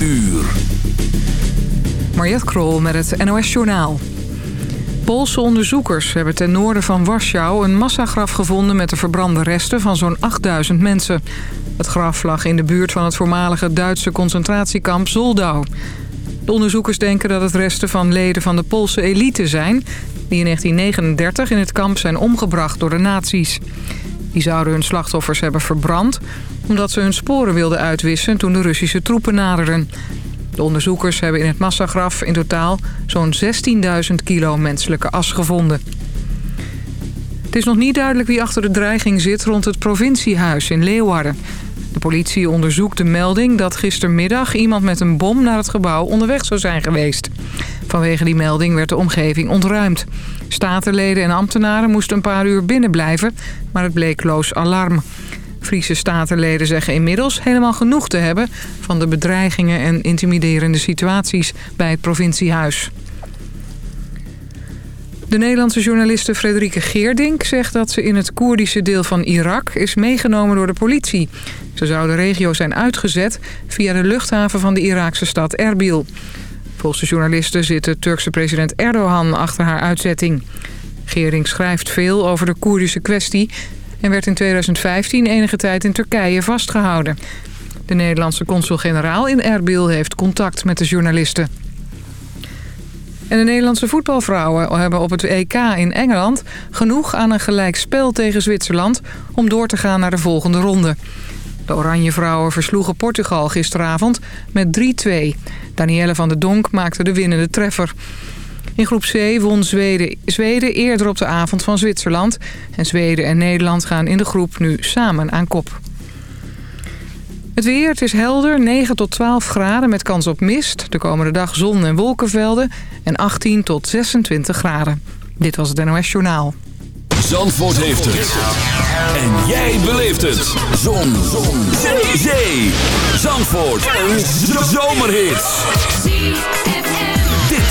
uur. Mariette Krol met het NOS Journaal. Poolse onderzoekers hebben ten noorden van Warschau een massagraf gevonden... met de verbrande resten van zo'n 8000 mensen. Het graf lag in de buurt van het voormalige Duitse concentratiekamp Zoldau. De onderzoekers denken dat het resten van leden van de Poolse elite zijn... die in 1939 in het kamp zijn omgebracht door de nazi's. Die zouden hun slachtoffers hebben verbrand... omdat ze hun sporen wilden uitwissen toen de Russische troepen naderden. De onderzoekers hebben in het massagraf in totaal zo'n 16.000 kilo menselijke as gevonden. Het is nog niet duidelijk wie achter de dreiging zit rond het provinciehuis in Leeuwarden. De politie onderzoekt de melding dat gistermiddag iemand met een bom naar het gebouw onderweg zou zijn geweest. Vanwege die melding werd de omgeving ontruimd. Statenleden en ambtenaren moesten een paar uur binnen blijven, maar het bleek loos alarm. Friese statenleden zeggen inmiddels helemaal genoeg te hebben... van de bedreigingen en intimiderende situaties bij het provinciehuis. De Nederlandse journaliste Frederike Geerdink zegt dat ze in het Koerdische deel van Irak is meegenomen door de politie. Ze zou de regio zijn uitgezet via de luchthaven van de Iraakse stad Erbil. Volgens de journaliste zit de Turkse president Erdogan achter haar uitzetting. Geerdink schrijft veel over de Koerdische kwestie en werd in 2015 enige tijd in Turkije vastgehouden. De Nederlandse consul-generaal in Erbil heeft contact met de journalisten. En de Nederlandse voetbalvrouwen hebben op het EK in Engeland... genoeg aan een gelijk spel tegen Zwitserland... om door te gaan naar de volgende ronde. De Oranje Vrouwen versloegen Portugal gisteravond met 3-2. Danielle van der Donk maakte de winnende treffer. In groep C won Zweden, Zweden eerder op de avond van Zwitserland. En Zweden en Nederland gaan in de groep nu samen aan kop. Het weer, het is helder, 9 tot 12 graden met kans op mist. De komende dag zon- en wolkenvelden en 18 tot 26 graden. Dit was het NOS Journaal. Zandvoort heeft het. En jij beleeft het. Zon. zon. Zee. Zandvoort. Een zomerhit.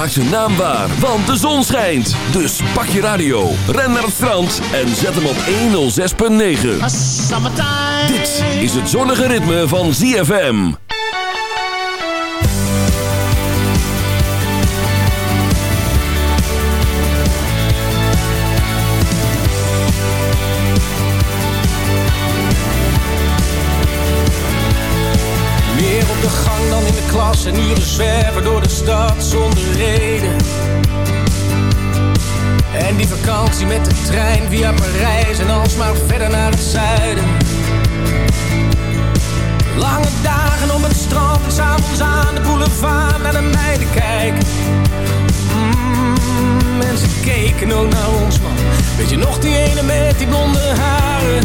Maak zijn naam waar, want de zon schijnt. Dus pak je radio, ren naar het strand en zet hem op 106.9. Dit is het zonnige ritme van ZFM. Meer op de gang dan in de en uren zwerven door de stad zonder reden. En die vakantie met de trein via Parijs en alsmaar verder naar het zuiden. Lange dagen op het strand en s'avonds aan de boulevard naar de meiden kijken. Mm, mensen keken ook naar ons man. Weet je nog die ene met die blonde haren?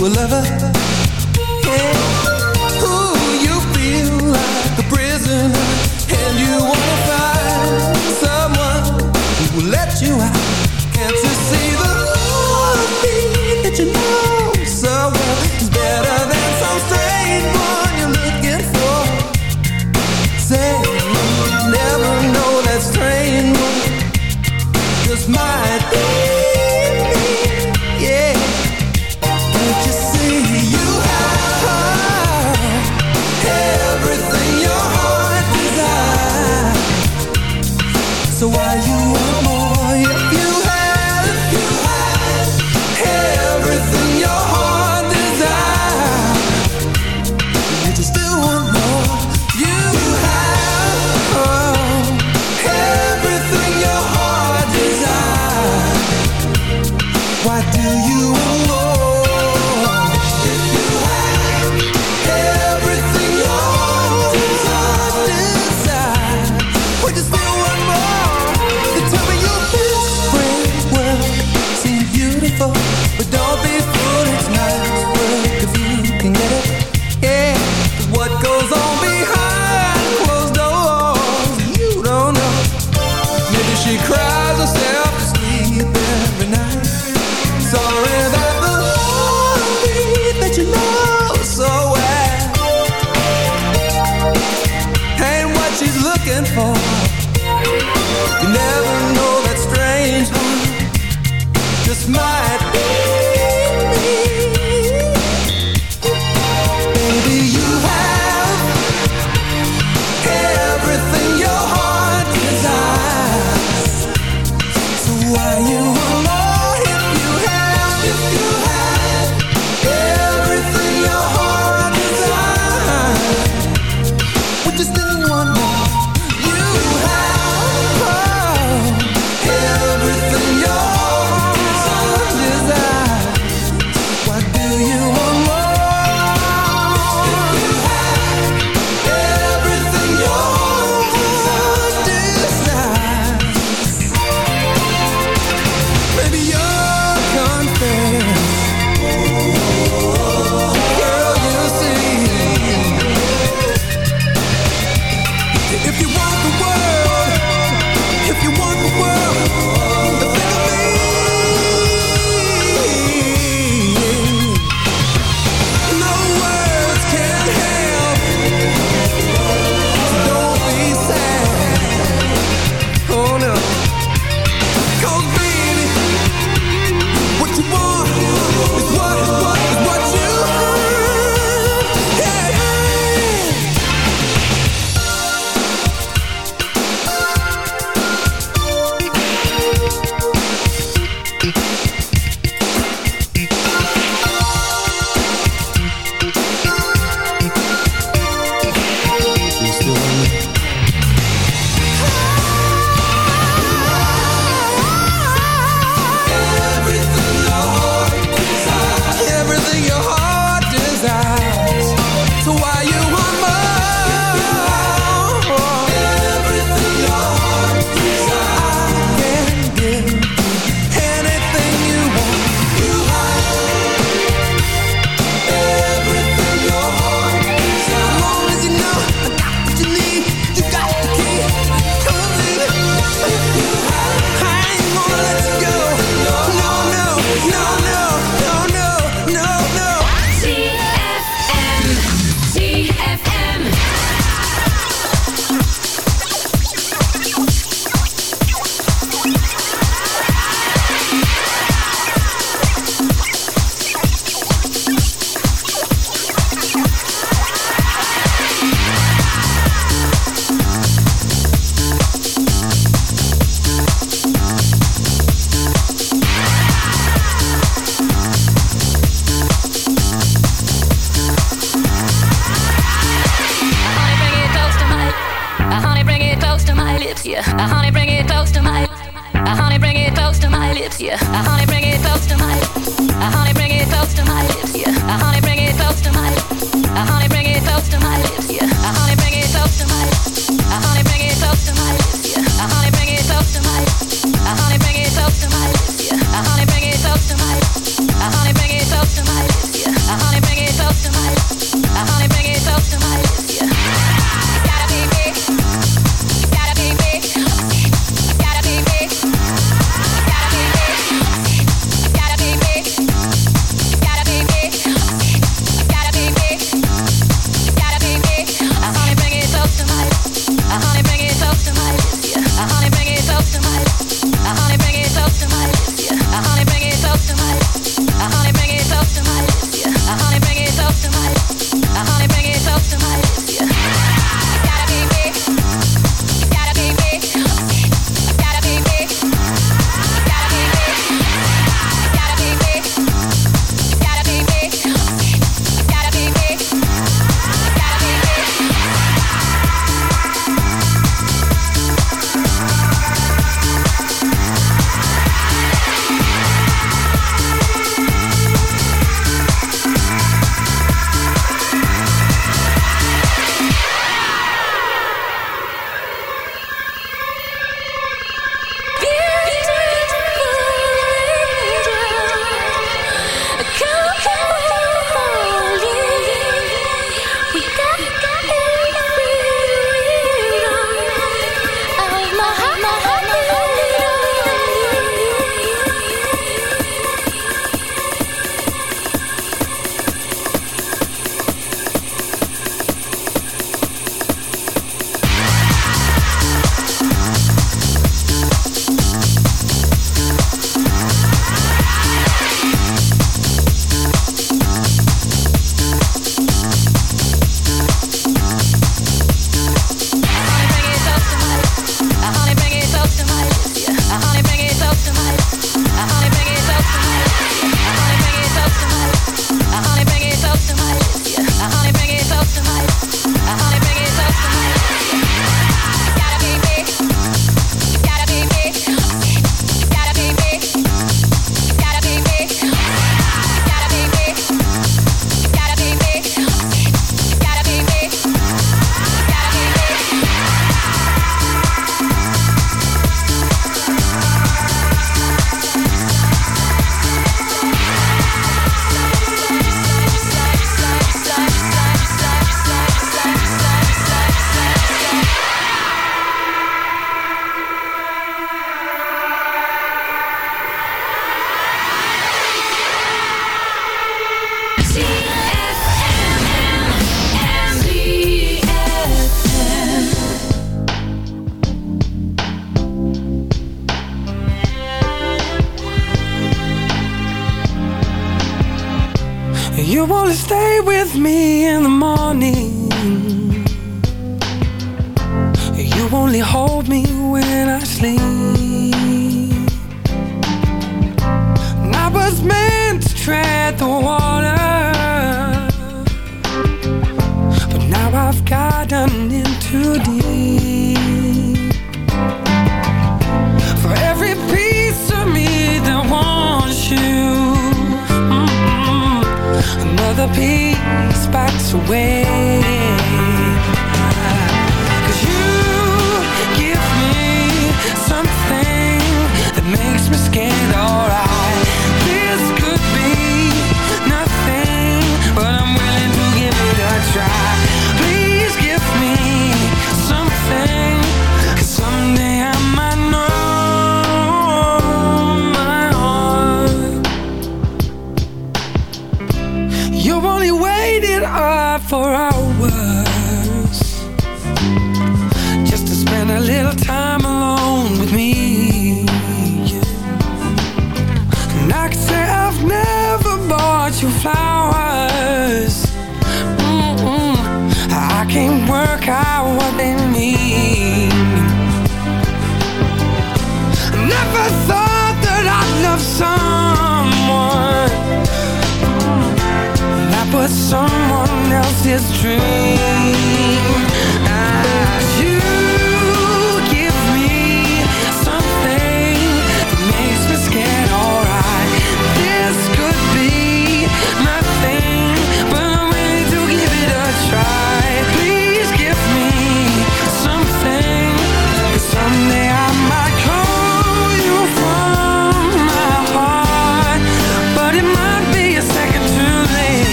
a lover? Yeah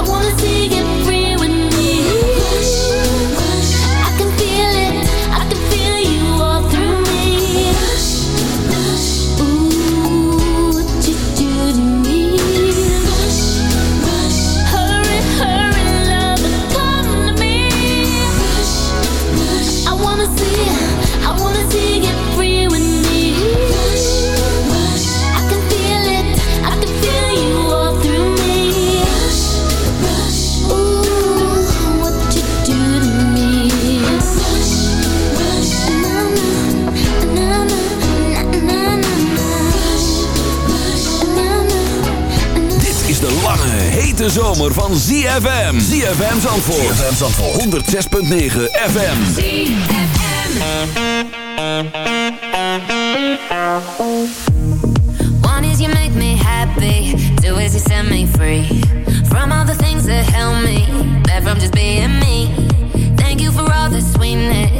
I wanna see van ZFM. ZFM Zandvoort. Zandvoort. 106.9 FM. ZFM. One is you make me happy. Two is you set me free. From all the things that help me. better from just being me. Thank you for all the sweetness.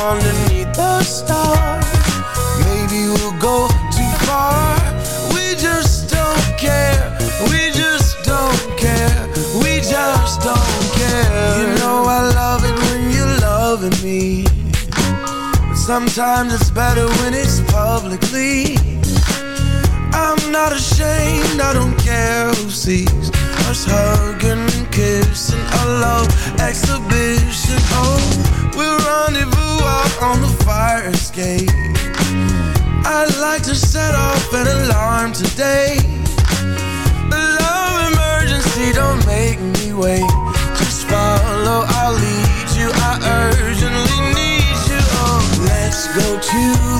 underneath the stars. Maybe we'll go too far. We just don't care. We just don't care. We just don't care. You know I love it when you're loving me. But sometimes it's better when it's publicly. I'm not ashamed, I don't care who sees Us hugging and kissing A love exhibition, oh We'll rendezvous out on the fire escape. I'd like to set off an alarm today. The love emergency don't make me wait. Just follow, I'll lead you, I urgently need you. Oh, Let's go to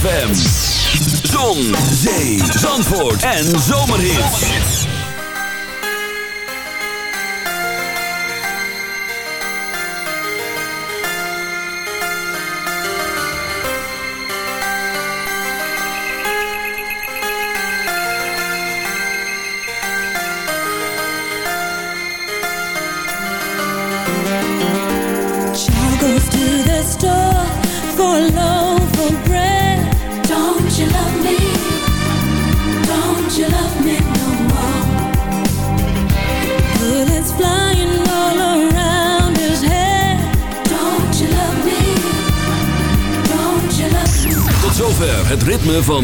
ZFM.